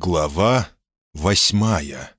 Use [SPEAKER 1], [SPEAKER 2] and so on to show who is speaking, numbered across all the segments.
[SPEAKER 1] Глава восьмая.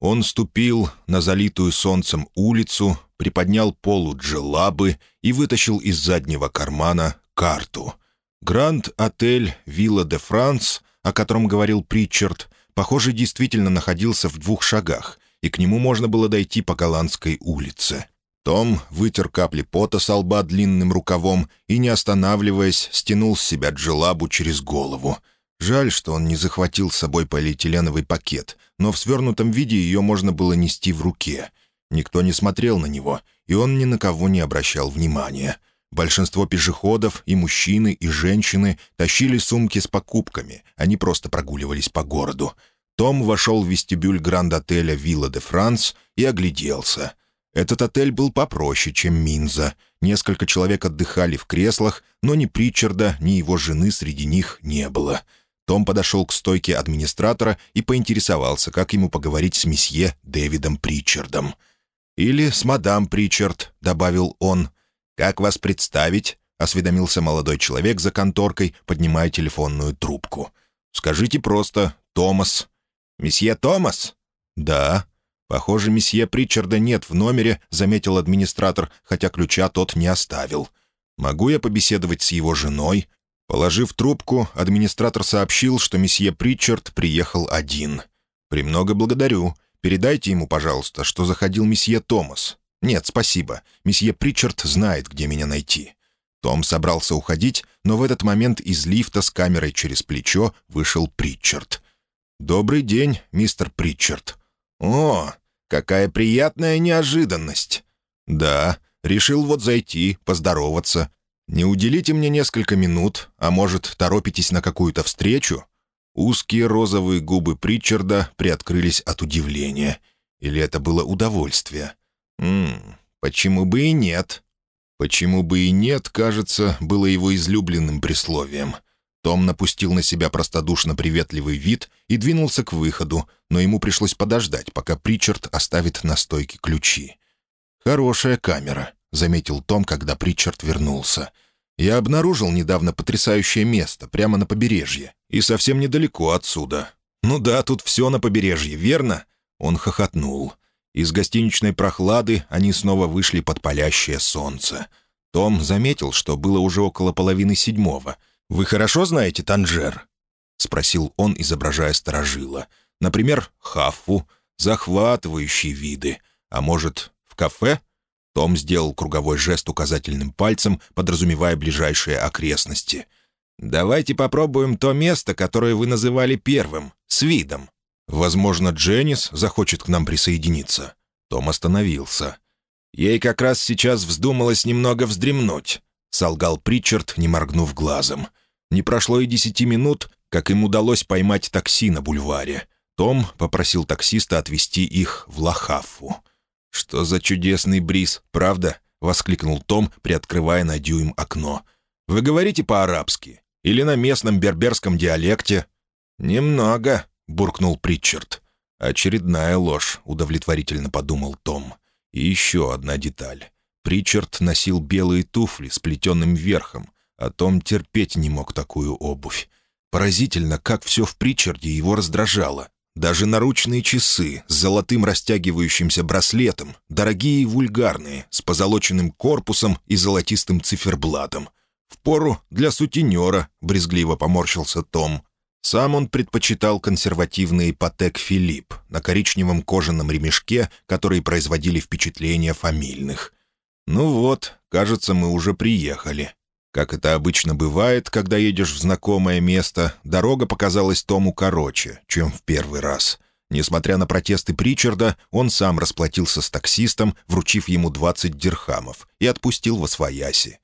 [SPEAKER 1] Он ступил на залитую солнцем улицу, приподнял полу джелабы и вытащил из заднего кармана карту. Гранд-отель «Вилла де Франс», о котором говорил Притчард, похоже, действительно находился в двух шагах, и к нему можно было дойти по Голландской улице. Том вытер капли пота со лба длинным рукавом и, не останавливаясь, стянул с себя джелабу через голову — Жаль, что он не захватил с собой полиэтиленовый пакет, но в свернутом виде ее можно было нести в руке. Никто не смотрел на него, и он ни на кого не обращал внимания. Большинство пешеходов, и мужчины, и женщины, тащили сумки с покупками, они просто прогуливались по городу. Том вошел в вестибюль гранд-отеля «Вилла де Франс» и огляделся. Этот отель был попроще, чем Минза. Несколько человек отдыхали в креслах, но ни Причарда, ни его жены среди них не было — том подошел к стойке администратора и поинтересовался, как ему поговорить с месье Дэвидом Причардом. «Или с мадам Причард», — добавил он. «Как вас представить?» — осведомился молодой человек за конторкой, поднимая телефонную трубку. «Скажите просто «Томас». «Месье Томас?» «Да». «Похоже, месье Причарда нет в номере», — заметил администратор, хотя ключа тот не оставил. «Могу я побеседовать с его женой?» Положив трубку, администратор сообщил, что месье Притчард приехал один. «Премного благодарю. Передайте ему, пожалуйста, что заходил месье Томас. Нет, спасибо. Месье Притчард знает, где меня найти». Том собрался уходить, но в этот момент из лифта с камерой через плечо вышел Притчард. «Добрый день, мистер Притчард». «О, какая приятная неожиданность!» «Да, решил вот зайти, поздороваться. Не уделите мне несколько минут, а может, торопитесь на какую-то встречу?» Узкие розовые губы Притчарда приоткрылись от удивления. Или это было удовольствие? «Ммм, почему бы и нет?» «Почему бы и нет», кажется, было его излюбленным присловием. Том напустил на себя простодушно приветливый вид и двинулся к выходу, но ему пришлось подождать, пока Причард оставит на стойке ключи. «Хорошая камера», — заметил Том, когда Причард вернулся. «Я обнаружил недавно потрясающее место, прямо на побережье, и совсем недалеко отсюда. Ну да, тут все на побережье, верно?» Он хохотнул. Из гостиничной прохлады они снова вышли под палящее солнце. Том заметил, что было уже около половины седьмого. «Вы хорошо знаете Танжер?» — спросил он, изображая сторожила. «Например, Хаффу, захватывающие виды. А может, в кафе?» Том сделал круговой жест указательным пальцем, подразумевая ближайшие окрестности. «Давайте попробуем то место, которое вы называли первым, с видом. Возможно, Дженнис захочет к нам присоединиться». Том остановился. «Ей как раз сейчас вздумалось немного вздремнуть», — солгал Причард, не моргнув глазом. Не прошло и десяти минут, как им удалось поймать такси на бульваре. Том попросил таксиста отвезти их в Лахафу. «Что за чудесный бриз, правда?» — воскликнул Том, приоткрывая на дюйм окно. «Вы говорите по-арабски? Или на местном берберском диалекте?» «Немного», — буркнул Притчард. «Очередная ложь», — удовлетворительно подумал Том. «И еще одна деталь. Притчард носил белые туфли с плетеным верхом, а Том терпеть не мог такую обувь. Поразительно, как все в Притчарде его раздражало. Даже наручные часы с золотым растягивающимся браслетом, дорогие и вульгарные, с позолоченным корпусом и золотистым циферблатом. Впору для сутенера, брезгливо поморщился Том. Сам он предпочитал консервативные Патек Филипп на коричневом кожаном ремешке, которые производили впечатление фамильных. «Ну вот, кажется, мы уже приехали», как это обычно бывает, когда едешь в знакомое место, дорога показалась Тому короче, чем в первый раз. Несмотря на протесты Причарда, он сам расплатился с таксистом, вручив ему 20 дирхамов, и отпустил во свояси.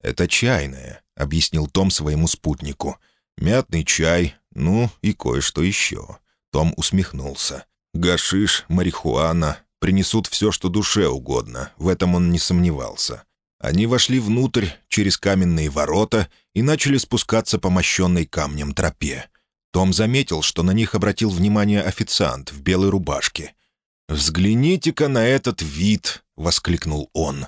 [SPEAKER 1] «Это чайная», — объяснил Том своему спутнику. «Мятный чай, ну и кое-что еще». Том усмехнулся. «Гашиш, марихуана, принесут все, что душе угодно, в этом он не сомневался». Они вошли внутрь через каменные ворота и начали спускаться по мощенной камнем тропе. Том заметил, что на них обратил внимание официант в белой рубашке. «Взгляните-ка на этот вид!» — воскликнул он.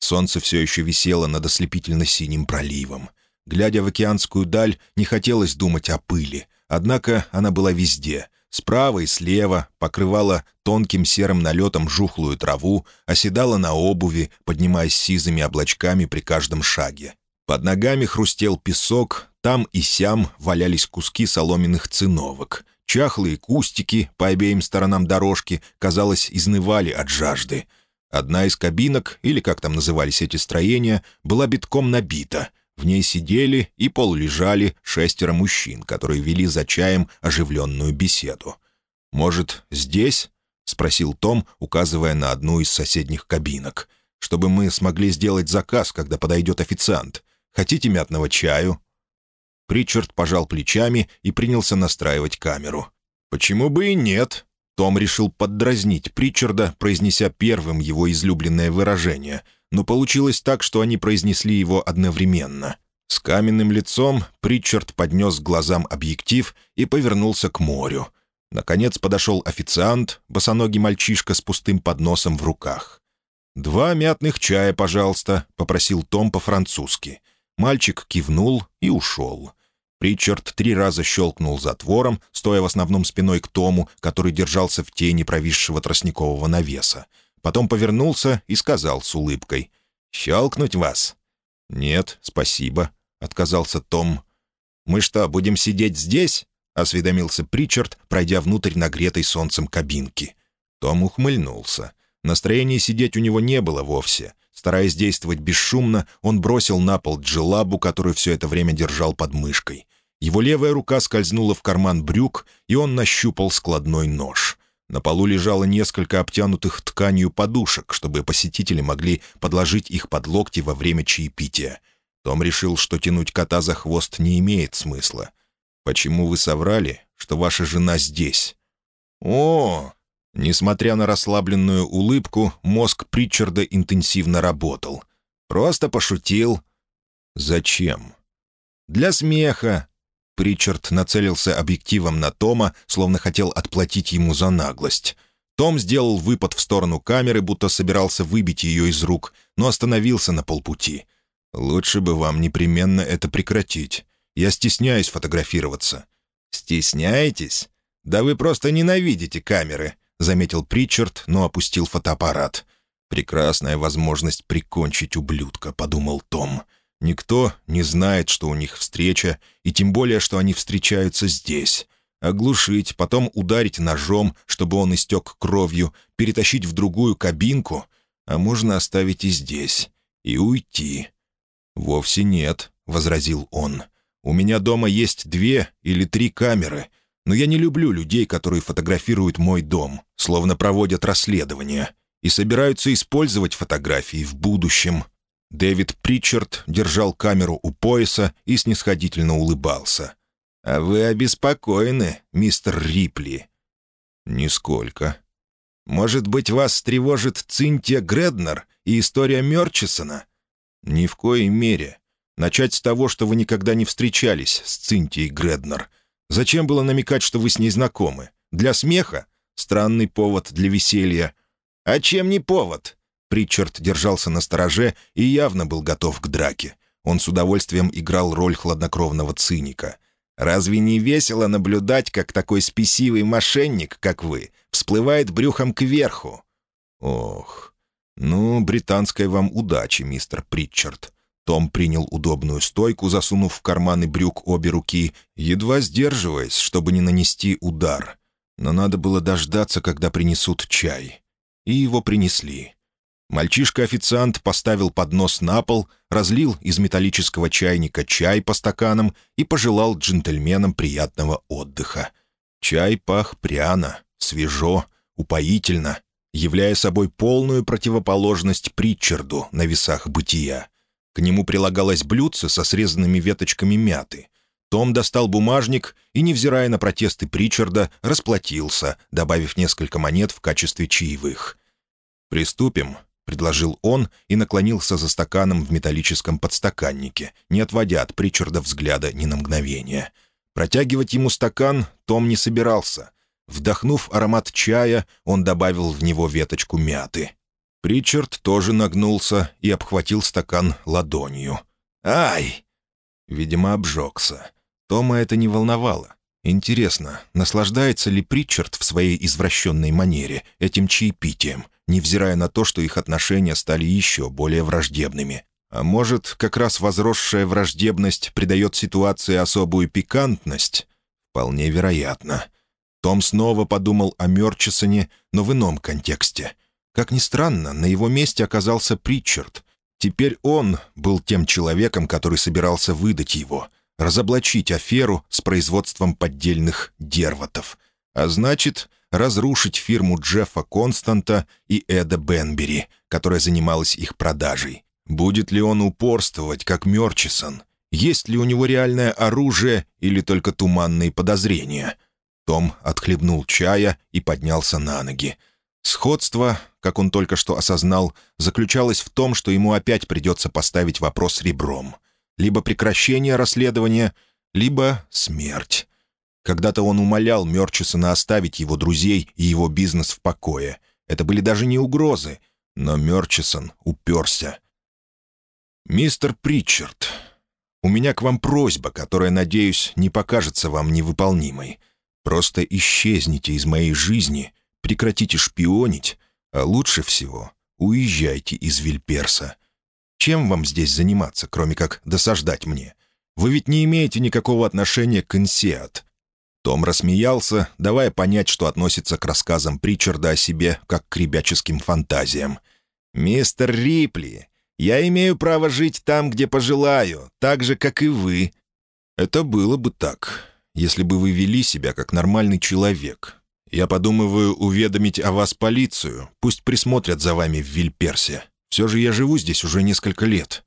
[SPEAKER 1] Солнце все еще висело над ослепительно-синим проливом. Глядя в океанскую даль, не хотелось думать о пыли, Однако она была везде. Справа и слева покрывала тонким серым налетом жухлую траву, оседала на обуви, поднимаясь сизыми облачками при каждом шаге. Под ногами хрустел песок, там и сям валялись куски соломенных циновок. Чахлые кустики по обеим сторонам дорожки, казалось, изнывали от жажды. Одна из кабинок, или как там назывались эти строения, была битком набита. В ней сидели и полулежали шестеро мужчин, которые вели за чаем оживленную беседу. «Может, здесь?» — спросил Том, указывая на одну из соседних кабинок. «Чтобы мы смогли сделать заказ, когда подойдет официант. Хотите мятного чаю?» Причард пожал плечами и принялся настраивать камеру. «Почему бы и нет?» Том решил поддразнить Причарда, произнеся первым его излюбленное выражение, но получилось так, что они произнесли его одновременно. С каменным лицом Причард поднес к глазам объектив и повернулся к морю. Наконец подошел официант, босоногий мальчишка с пустым подносом в руках. «Два мятных чая, пожалуйста», — попросил Том по-французски. Мальчик кивнул и ушел. Причард три раза щелкнул затвором, стоя в основном спиной к Тому, который держался в тени провисшего тростникового навеса. Потом повернулся и сказал с улыбкой. «Щелкнуть вас?» «Нет, спасибо», — отказался Том. «Мы что, будем сидеть здесь?» — осведомился Причард, пройдя внутрь нагретой солнцем кабинки. Том ухмыльнулся. Настроения сидеть у него не было вовсе. Стараясь действовать бесшумно, он бросил на пол джелабу, которую все это время держал под мышкой. Его левая рука скользнула в карман брюк, и он нащупал складной нож. На полу лежало несколько обтянутых тканью подушек, чтобы посетители могли подложить их под локти во время чаепития. Том решил, что тянуть кота за хвост не имеет смысла. «Почему вы соврали, что ваша жена здесь?» «О!» Несмотря на расслабленную улыбку, мозг Притчарда интенсивно работал. «Просто пошутил». «Зачем?» «Для смеха. Причард нацелился объективом на Тома, словно хотел отплатить ему за наглость. Том сделал выпад в сторону камеры, будто собирался выбить ее из рук, но остановился на полпути. «Лучше бы вам непременно это прекратить. Я стесняюсь фотографироваться». «Стесняетесь? Да вы просто ненавидите камеры», — заметил Причард, но опустил фотоаппарат. «Прекрасная возможность прикончить ублюдка», — подумал Том. «Том». Никто не знает, что у них встреча, и тем более, что они встречаются здесь. Оглушить, потом ударить ножом, чтобы он истек кровью, перетащить в другую кабинку, а можно оставить и здесь, и уйти. «Вовсе нет», — возразил он. «У меня дома есть две или три камеры, но я не люблю людей, которые фотографируют мой дом, словно проводят расследование, и собираются использовать фотографии в будущем, Дэвид Причард держал камеру у пояса и снисходительно улыбался. «А вы обеспокоены, мистер Рипли?» «Нисколько». «Может быть, вас тревожит Цинтия Греднер и история Мерчисона?» «Ни в коей мере. Начать с того, что вы никогда не встречались с Цинтией Греднер. Зачем было намекать, что вы с ней знакомы? Для смеха? Странный повод для веселья. А чем не повод? Притчард держался на стороже и явно был готов к драке. Он с удовольствием играл роль хладнокровного циника. «Разве не весело наблюдать, как такой спесивый мошенник, как вы, всплывает брюхом кверху?» «Ох, ну, британской вам удачи, мистер Притчард». Том принял удобную стойку, засунув в карманы брюк обе руки, едва сдерживаясь, чтобы не нанести удар. Но надо было дождаться, когда принесут чай. И его принесли. Мальчишка-официант поставил поднос на пол, разлил из металлического чайника чай по стаканам и пожелал джентльменам приятного отдыха. Чай пах пряно, свежо, упоительно, являя собой полную противоположность Притчарду на весах бытия. К нему прилагалось блюдце со срезанными веточками мяты. Том достал бумажник и, невзирая на протесты Причарда, расплатился, добавив несколько монет в качестве чаевых. «Приступим», — предложил он и наклонился за стаканом в металлическом подстаканнике, не отводя от Причарда взгляда ни на мгновение. Протягивать ему стакан Том не собирался. Вдохнув аромат чая, он добавил в него веточку мяты. Причард тоже нагнулся и обхватил стакан ладонью. «Ай!» Видимо, обжегся. Тома это не волновало. Интересно, наслаждается ли Притчард в своей извращенной манере этим чаепитием, невзирая на то, что их отношения стали еще более враждебными? А может, как раз возросшая враждебность придает ситуации особую пикантность? Вполне вероятно. Том снова подумал о Мерчисоне, но в ином контексте. Как ни странно, на его месте оказался Притчард. Теперь он был тем человеком, который собирался выдать его, разоблачить аферу с производством поддельных дерватов. А значит, разрушить фирму Джеффа Константа и Эда Бенбери, которая занималась их продажей. Будет ли он упорствовать, как Мерчисон? Есть ли у него реальное оружие или только туманные подозрения? Том отхлебнул чая и поднялся на ноги. Сходство, как он только что осознал, заключалось в том, что ему опять придется поставить вопрос ребром. Либо прекращение расследования, либо смерть. Когда-то он умолял Мерчисона оставить его друзей и его бизнес в покое. Это были даже не угрозы, но Мерчисон уперся. «Мистер Притчард, у меня к вам просьба, которая, надеюсь, не покажется вам невыполнимой. Просто исчезните из моей жизни, прекратите шпионить, а лучше всего уезжайте из Вильперса. Чем вам здесь заниматься, кроме как досаждать мне? Вы ведь не имеете никакого отношения к Инсеат». Том рассмеялся, давая понять, что относится к рассказам Причарда о себе, как к ребяческим фантазиям. «Мистер Рипли, я имею право жить там, где пожелаю, так же, как и вы». «Это было бы так, если бы вы вели себя как нормальный человек. Я подумываю уведомить о вас полицию, пусть присмотрят за вами в Вильперсе. Все же я живу здесь уже несколько лет».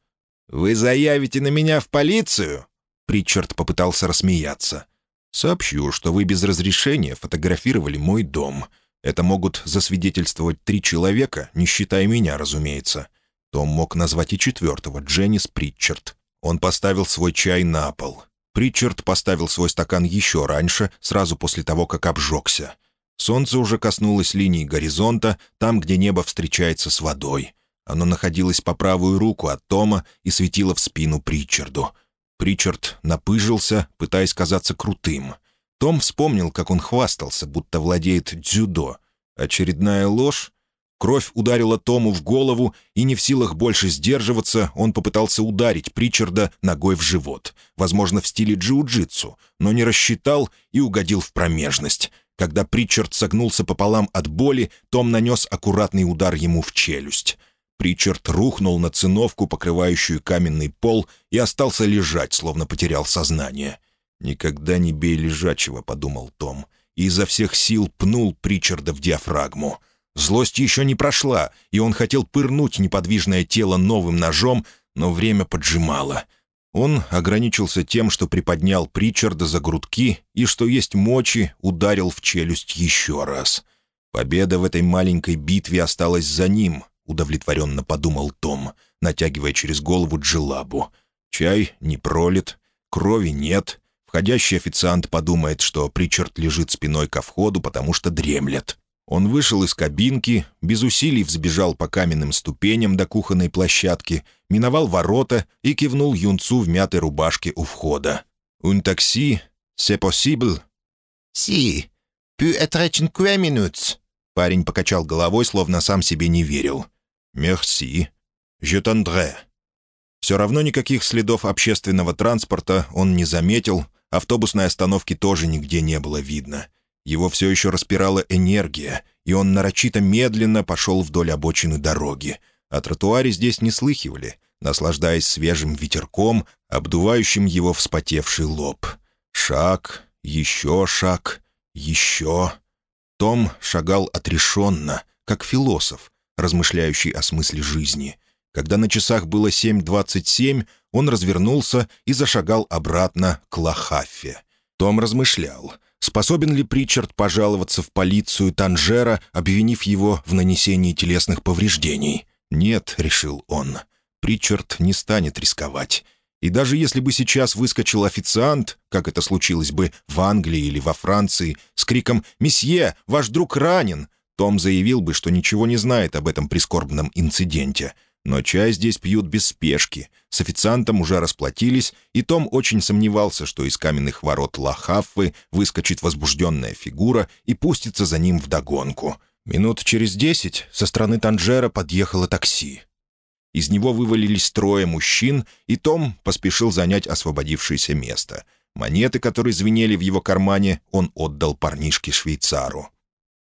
[SPEAKER 1] «Вы заявите на меня в полицию?» Притчард попытался рассмеяться. «Сообщу, что вы без разрешения фотографировали мой дом. Это могут засвидетельствовать три человека, не считая меня, разумеется. Том мог назвать и четвертого, Дженнис Притчард. Он поставил свой чай на пол. Притчард поставил свой стакан еще раньше, сразу после того, как обжегся. Солнце уже коснулось линии горизонта, там, где небо встречается с водой. Оно находилось по правую руку от Тома и светило в спину Притчарду. Притчард напыжился, пытаясь казаться крутым. Том вспомнил, как он хвастался, будто владеет дзюдо. Очередная ложь? Кровь ударила Тому в голову, и не в силах больше сдерживаться, он попытался ударить Причарда ногой в живот, возможно, в стиле джиу-джитсу, но не рассчитал и угодил в промежность. Когда Причард согнулся пополам от боли, Том нанес аккуратный удар ему в челюсть. Причард рухнул на циновку, покрывающую каменный пол, и остался лежать, словно потерял сознание. «Никогда не бей лежачего», — подумал Том, и изо всех сил пнул Причарда в диафрагму — Злость еще не прошла, и он хотел пырнуть неподвижное тело новым ножом, но время поджимало. Он ограничился тем, что приподнял Причарда за грудки и, что есть мочи, ударил в челюсть еще раз. Победа в этой маленькой битве осталась за ним, удовлетворенно подумал Том, натягивая через голову джилабу. Чай не пролит, крови нет. Входящий официант подумает, что Причард лежит спиной ко входу, потому что дремлет. Он вышел из кабинки, без усилий взбежал по каменным ступеням до кухонной площадки, миновал ворота и кивнул юнцу в мятой рубашке у входа. «Un такси? C'est possible?»
[SPEAKER 2] «Si. Peut être cinque minutes».
[SPEAKER 1] Парень покачал головой, словно сам себе не верил. «Merci. Je tendrai». Все равно никаких следов общественного транспорта он не заметил, автобусной остановки тоже нигде не было видно. Его все еще распирала энергия, и он нарочито медленно пошел вдоль обочины дороги. О тротуаре здесь не слыхивали, наслаждаясь свежим ветерком, обдувающим его вспотевший лоб. Шаг, еще шаг, еще. Том шагал отрешенно, как философ, размышляющий о смысле жизни. Когда на часах было 7.27, он развернулся и зашагал обратно к Лахаффе. Том размышлял — Способен ли Причард пожаловаться в полицию Танжера, обвинив его в нанесении телесных повреждений? «Нет», — решил он, — «Причард не станет рисковать». И даже если бы сейчас выскочил официант, как это случилось бы в Англии или во Франции, с криком «Месье, ваш друг ранен!», Том заявил бы, что ничего не знает об этом прискорбном инциденте. Но чай здесь пьют без спешки. С официантом уже расплатились, и Том очень сомневался, что из каменных ворот Лахаффы выскочит возбужденная фигура и пустится за ним вдогонку. Минут через десять со стороны Танжера подъехало такси. Из него вывалились трое мужчин, и Том поспешил занять освободившееся место. Монеты, которые звенели в его кармане, он отдал парнишке-швейцару.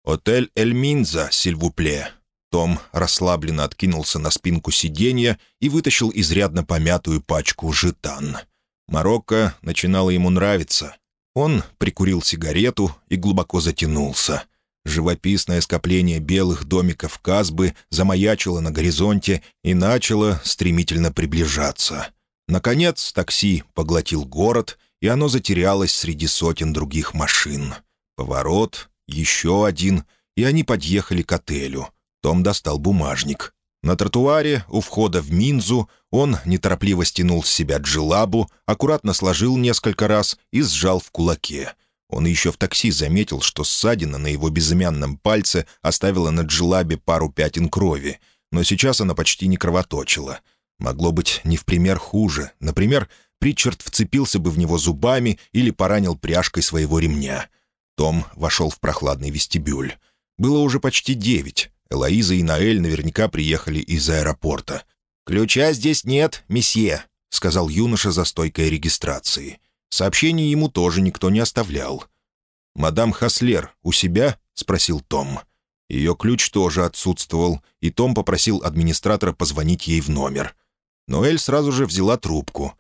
[SPEAKER 1] «Отель Эль Минза, сильвупле», том расслабленно откинулся на спинку сиденья и вытащил изрядно помятую пачку жетан. Марокко начинало ему нравиться. Он прикурил сигарету и глубоко затянулся. Живописное скопление белых домиков Казбы замаячило на горизонте и начало стремительно приближаться. Наконец такси поглотил город, и оно затерялось среди сотен других машин. Поворот, еще один, и они подъехали к отелю — том достал бумажник. На тротуаре у входа в Минзу он неторопливо стянул с себя джилабу, аккуратно сложил несколько раз и сжал в кулаке. Он еще в такси заметил, что ссадина на его безымянном пальце оставила на джилабе пару пятен крови, но сейчас она почти не кровоточила. Могло быть не в пример хуже. Например, Притчард вцепился бы в него зубами или поранил пряжкой своего ремня. Том вошел в прохладный вестибюль. Было уже почти девять. Элоиза и Наэль наверняка приехали из аэропорта. «Ключа здесь нет, месье», — сказал юноша за стойкой регистрации. Сообщений ему тоже никто не оставлял. «Мадам Хаслер у себя?» — спросил Том. Ее ключ тоже отсутствовал, и Том попросил администратора позвонить ей в номер. Ноэль сразу же взяла трубку.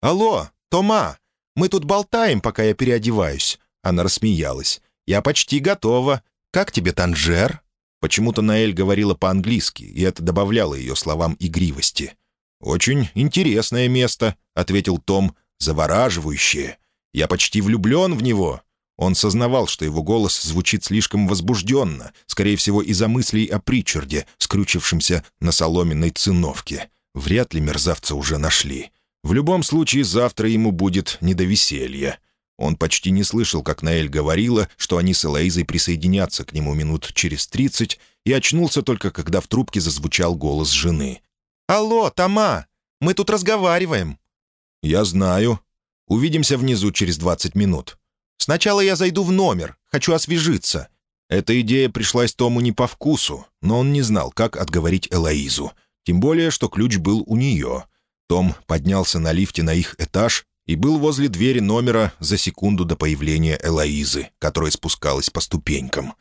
[SPEAKER 1] «Алло, Тома, мы тут болтаем, пока я переодеваюсь». Она рассмеялась. «Я почти готова. Как тебе Танжер?» Почему-то Наэль говорила по-английски, и это добавляло ее словам игривости. «Очень интересное место», — ответил Том, — «завораживающее. Я почти влюблен в него». Он сознавал, что его голос звучит слишком возбужденно, скорее всего, из-за мыслей о Причарде, скрючившемся на соломенной циновке. Вряд ли мерзавца уже нашли. В любом случае, завтра ему будет не до веселья. Он почти не слышал, как Наэль говорила, что они с Элоизой присоединятся к нему минут через тридцать, и очнулся только, когда в трубке зазвучал голос жены. «Алло, Тома! Мы тут разговариваем!» «Я знаю. Увидимся внизу через двадцать минут. Сначала я зайду в номер, хочу освежиться». Эта идея пришлась Тому не по вкусу, но он не знал, как отговорить Элоизу. Тем более, что ключ был у нее. Том поднялся на лифте на их этаж и был возле двери номера за секунду до появления Элоизы, которая спускалась по ступенькам.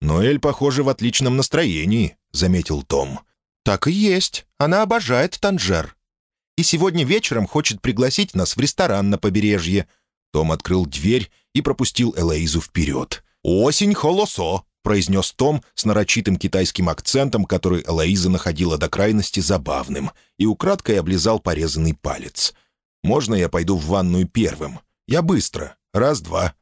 [SPEAKER 1] «Ноэль, похоже, в отличном настроении», — заметил Том. «Так и есть. Она обожает Танжер. И сегодня вечером хочет пригласить нас в ресторан на побережье». Том открыл дверь и пропустил Элоизу вперед. «Осень холосо», — произнес Том с нарочитым китайским акцентом, который Элоиза находила до крайности забавным, и украдкой облизал порезанный палец. Можно я пойду в ванную первым? Я быстро. Раз-два».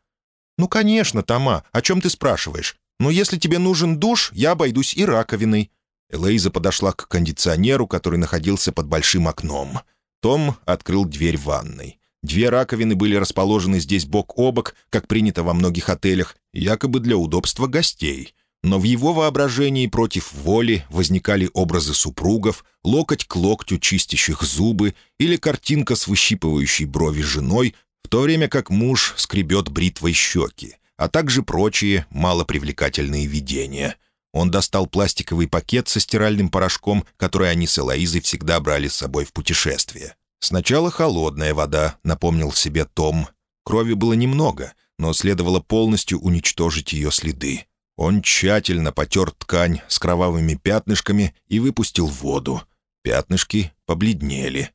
[SPEAKER 1] «Ну, конечно, Тома. О чем ты спрашиваешь? Но если тебе нужен душ, я обойдусь и раковиной». Элейза подошла к кондиционеру, который находился под большим окном. Том открыл дверь ванной. Две раковины были расположены здесь бок о бок, как принято во многих отелях, якобы для удобства гостей но в его воображении против воли возникали образы супругов, локоть к локтю чистящих зубы или картинка с выщипывающей брови женой, в то время как муж скребет бритвой щеки, а также прочие малопривлекательные видения. Он достал пластиковый пакет со стиральным порошком, который они с Элоизой всегда брали с собой в путешествие. Сначала холодная вода, напомнил себе Том. Крови было немного, но следовало полностью уничтожить ее следы. Он тщательно потер ткань с кровавыми пятнышками и выпустил воду. Пятнышки побледнели.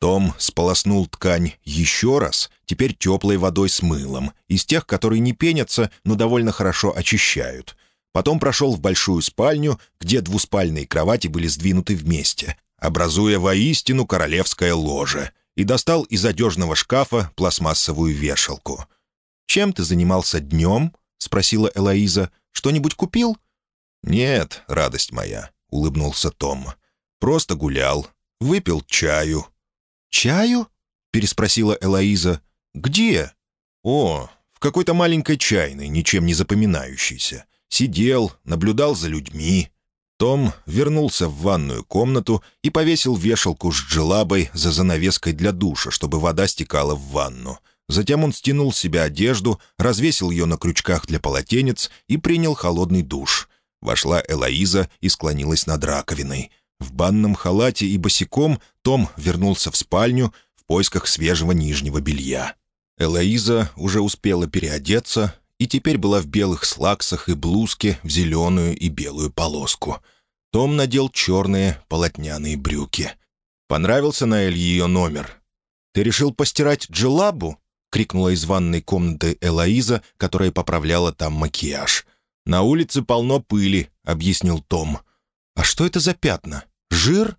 [SPEAKER 1] Том сполоснул ткань еще раз, теперь теплой водой с мылом, из тех, которые не пенятся, но довольно хорошо очищают. Потом прошел в большую спальню, где двуспальные кровати были сдвинуты вместе, образуя воистину королевское ложе, и достал из одежного шкафа пластмассовую вешалку. «Чем ты занимался днем?» — спросила Элоиза. Что-нибудь купил?» «Нет, радость моя», — улыбнулся Том. «Просто гулял. Выпил чаю». «Чаю?» — переспросила Элоиза. «Где?» «О, в какой-то маленькой чайной, ничем не запоминающейся. Сидел, наблюдал за людьми». Том вернулся в ванную комнату и повесил вешалку с джелабой за занавеской для душа, чтобы вода стекала в ванну. Затем он стянул с себя одежду, развесил ее на крючках для полотенец и принял холодный душ. Вошла Элоиза и склонилась над раковиной. В банном халате и босиком Том вернулся в спальню в поисках свежего нижнего белья. Элоиза уже успела переодеться и теперь была в белых слаксах и блузке в зеленую и белую полоску. Том надел черные полотняные брюки. Понравился Наэль ее номер. «Ты решил постирать джелабу?» — крикнула из ванной комнаты Элоиза, которая поправляла там макияж. «На улице полно пыли», — объяснил Том. «А что это за пятна? Жир?»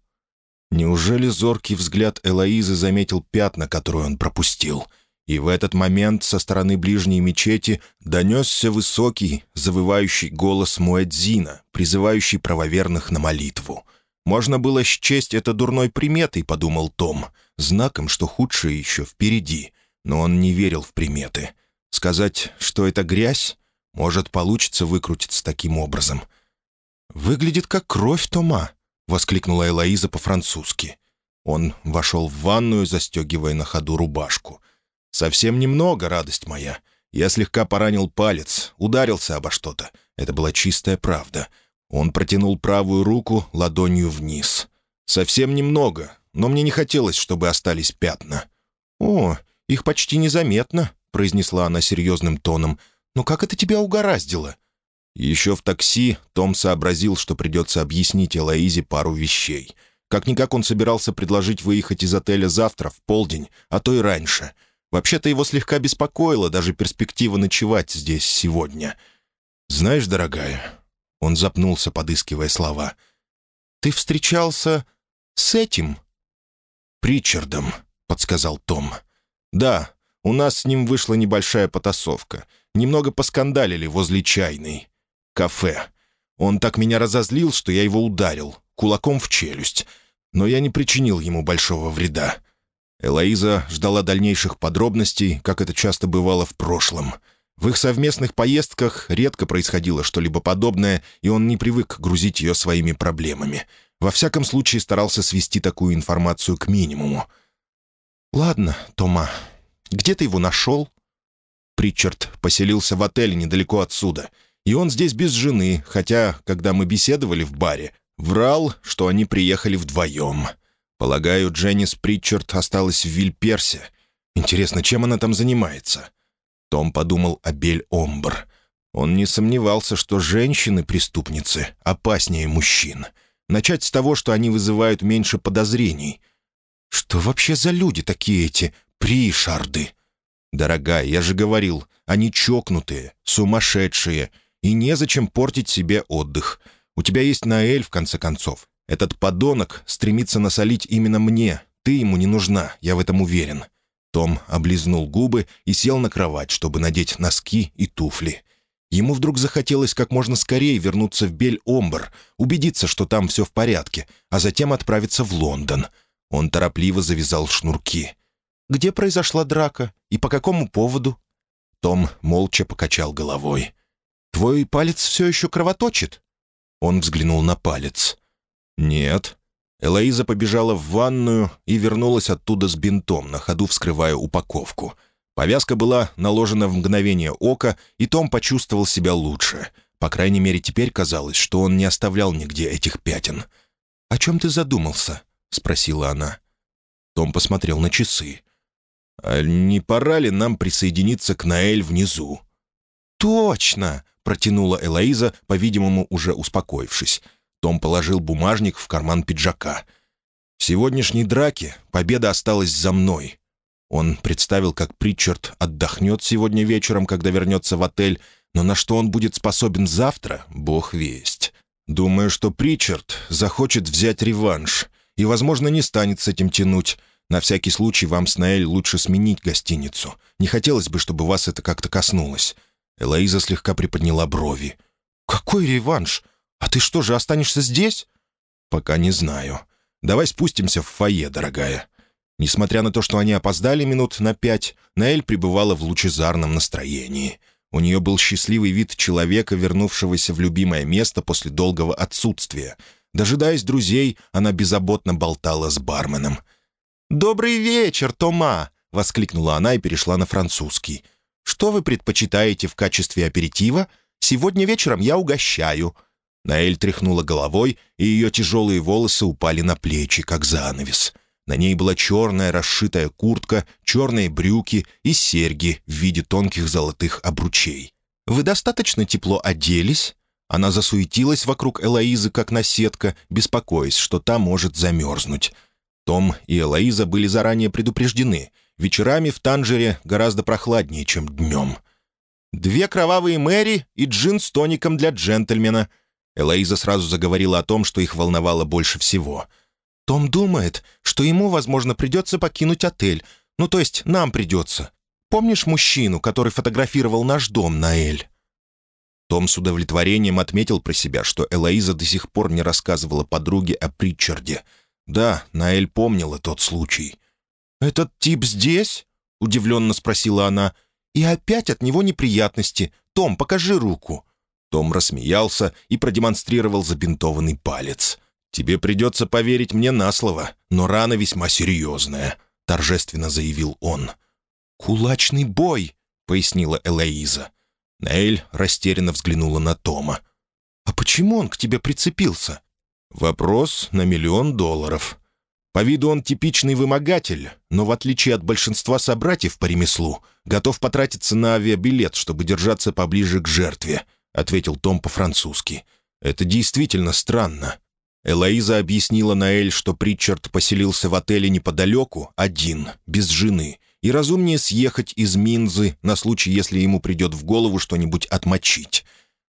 [SPEAKER 1] Неужели зоркий взгляд Элоизы заметил пятна, которые он пропустил — и в этот момент со стороны ближней мечети донесся высокий, завывающий голос Муэдзина, призывающий правоверных на молитву. «Можно было счесть это дурной приметой», — подумал Том, знаком, что худшее еще впереди. Но он не верил в приметы. Сказать, что это грязь, может, получится выкрутиться таким образом. «Выглядит как кровь Тома», — воскликнула Элоиза по-французски. Он вошел в ванную, застегивая на ходу рубашку — «Совсем немного, радость моя. Я слегка поранил палец, ударился обо что-то. Это была чистая правда. Он протянул правую руку ладонью вниз. Совсем немного, но мне не хотелось, чтобы остались пятна». «О, их почти незаметно», — произнесла она серьезным тоном. «Но как это тебя угораздило?» Еще в такси Том сообразил, что придется объяснить Элоизе пару вещей. Как-никак он собирался предложить выехать из отеля завтра в полдень, а то и раньше — Вообще-то его слегка беспокоила даже перспектива ночевать здесь сегодня. «Знаешь, дорогая...» Он запнулся, подыскивая слова. «Ты встречался с этим?» «Причардом», — подсказал Том. «Да, у нас с ним вышла небольшая потасовка. Немного поскандалили возле чайной. Кафе. Он так меня разозлил, что я его ударил, кулаком в челюсть. Но я не причинил ему большого вреда. Элоиза ждала дальнейших подробностей, как это часто бывало в прошлом. В их совместных поездках редко происходило что-либо подобное, и он не привык грузить ее своими проблемами. Во всяком случае старался свести такую информацию к минимуму. «Ладно, Тома, где ты его нашел?» Притчард поселился в отеле недалеко отсюда, и он здесь без жены, хотя, когда мы беседовали в баре, врал, что они приехали вдвоем. Полагаю, Дженнис Притчард осталась в Вильперсе. Интересно, чем она там занимается? Том подумал о Бель-Омбр. Он не сомневался, что женщины-преступницы опаснее мужчин. Начать с того, что они вызывают меньше подозрений. Что вообще за люди такие эти пришарды? Дорогая, я же говорил, они чокнутые, сумасшедшие, и незачем портить себе отдых. У тебя есть Наэль, в конце концов. Этот подонок стремится насолить именно мне. Ты ему не нужна, я в этом уверен». Том облизнул губы и сел на кровать, чтобы надеть носки и туфли. Ему вдруг захотелось как можно скорее вернуться в Бель-Омбр, убедиться, что там все в порядке, а затем отправиться в Лондон. Он торопливо завязал шнурки. «Где произошла драка? И по какому поводу?» Том молча покачал головой. «Твой палец все еще кровоточит?» Он взглянул на палец. «Нет». Элоиза побежала в ванную и вернулась оттуда с бинтом, на ходу вскрывая упаковку. Повязка была наложена в мгновение ока, и Том почувствовал себя лучше. По крайней мере, теперь казалось, что он не оставлял нигде этих пятен. «О чем ты задумался?» — спросила она. Том посмотрел на часы. «А не пора ли нам присоединиться к Наэль внизу?» «Точно!» — протянула Элоиза, по-видимому, уже успокоившись. Том положил бумажник в карман пиджака. В сегодняшней драке победа осталась за мной. Он представил, как Притчард отдохнет сегодня вечером, когда вернется в отель, но на что он будет способен завтра, бог весть. Думаю, что Притчард захочет взять реванш и, возможно, не станет с этим тянуть. На всякий случай вам с Наэль лучше сменить гостиницу. Не хотелось бы, чтобы вас это как-то коснулось». Элоиза слегка приподняла брови. «Какой реванш? «А ты что же, останешься здесь?» «Пока не знаю. Давай спустимся в фойе, дорогая». Несмотря на то, что они опоздали минут на пять, Наэль пребывала в лучезарном настроении. У нее был счастливый вид человека, вернувшегося в любимое место после долгого отсутствия. Дожидаясь друзей, она беззаботно болтала с барменом. «Добрый вечер, Тома!» — воскликнула она и перешла на французский. «Что вы предпочитаете в качестве аперитива? Сегодня вечером я угощаю». Наэль тряхнула головой, и ее тяжелые волосы упали на плечи, как занавес. На ней была черная расшитая куртка, черные брюки и серьги в виде тонких золотых обручей. «Вы достаточно тепло оделись?» Она засуетилась вокруг Элоизы, как наседка, беспокоясь, что та может замерзнуть. Том и Элоиза были заранее предупреждены. Вечерами в Танжере гораздо прохладнее, чем днем. «Две кровавые Мэри и джин с тоником для джентльмена». Элоиза сразу заговорила о том, что их волновало больше всего. «Том думает, что ему, возможно, придется покинуть отель. Ну, то есть нам придется. Помнишь мужчину, который фотографировал наш дом, Наэль?» Том с удовлетворением отметил про себя, что Элоиза до сих пор не рассказывала подруге о Притчарде. Да, Наэль помнила тот случай. «Этот тип здесь?» — удивленно спросила она. «И опять от него неприятности. Том, покажи руку». Том рассмеялся и продемонстрировал забинтованный палец. «Тебе придется поверить мне на слово, но рана весьма серьезная», — торжественно заявил он. «Кулачный бой», — пояснила Элоиза. Нейль растерянно взглянула на Тома. «А почему он к тебе прицепился?» «Вопрос на миллион долларов. По виду он типичный вымогатель, но в отличие от большинства собратьев по ремеслу, готов потратиться на авиабилет, чтобы держаться поближе к жертве», — ответил Том по-французски. «Это действительно странно». Элоиза объяснила Наэль, что Притчард поселился в отеле неподалеку, один, без жены, и разумнее съехать из Минзы на случай, если ему придет в голову что-нибудь отмочить.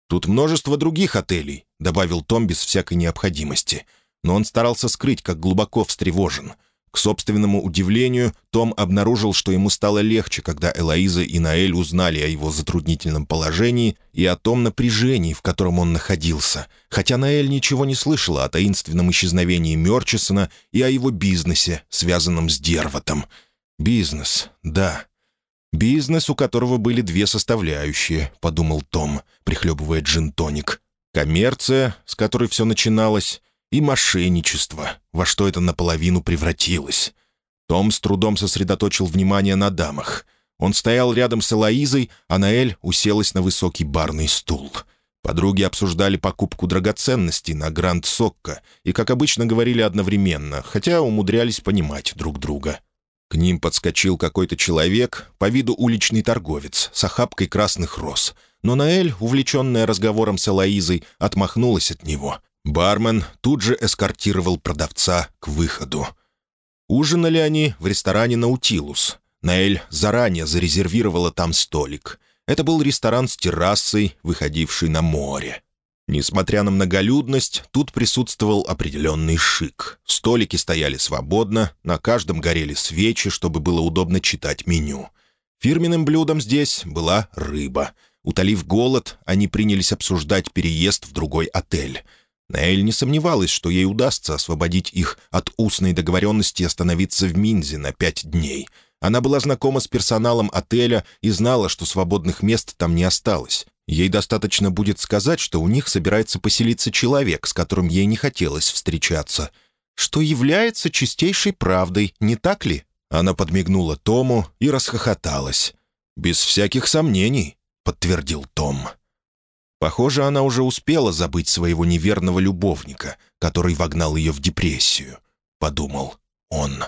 [SPEAKER 1] «Тут множество других отелей», — добавил Том без всякой необходимости. Но он старался скрыть, как глубоко встревожен. К собственному удивлению, Том обнаружил, что ему стало легче, когда Элоиза и Наэль узнали о его затруднительном положении и о том напряжении, в котором он находился, хотя Наэль ничего не слышала о таинственном исчезновении Мерчисона и о его бизнесе, связанном с Дерватом — «Бизнес, да. Бизнес, у которого были две составляющие», — подумал Том, прихлебывая джин-тоник. «Коммерция, с которой все начиналось, и мошенничество, во что это наполовину превратилось». Том с трудом сосредоточил внимание на дамах. Он стоял рядом с Элоизой, а Наэль уселась на высокий барный стул. Подруги обсуждали покупку драгоценностей на Гранд Сокко и, как обычно, говорили одновременно, хотя умудрялись понимать друг друга. К ним подскочил какой-то человек, по виду уличный торговец, с охапкой красных роз. Но Наэль, увлеченная разговором с Элоизой, отмахнулась от него. Бармен тут же эскортировал продавца к выходу. Ужинали они в ресторане «Наутилус». Наэль заранее зарезервировала там столик. Это был ресторан с террасой, выходивший на море. Несмотря на многолюдность, тут присутствовал определенный шик. Столики стояли свободно, на каждом горели свечи, чтобы было удобно читать меню. Фирменным блюдом здесь была рыба. Утолив голод, они принялись обсуждать переезд в другой отель. Наэль не сомневалась, что ей удастся освободить их от устной договоренности остановиться в Минзе на пять дней. Она была знакома с персоналом отеля и знала, что свободных мест там не осталось. Ей достаточно будет сказать, что у них собирается поселиться человек, с которым ей не хотелось встречаться. Что является чистейшей правдой, не так ли? Она подмигнула Тому и расхохоталась. «Без всяких сомнений», — подтвердил Том. Похоже, она уже успела забыть своего неверного любовника, который вогнал ее в депрессию, — подумал он.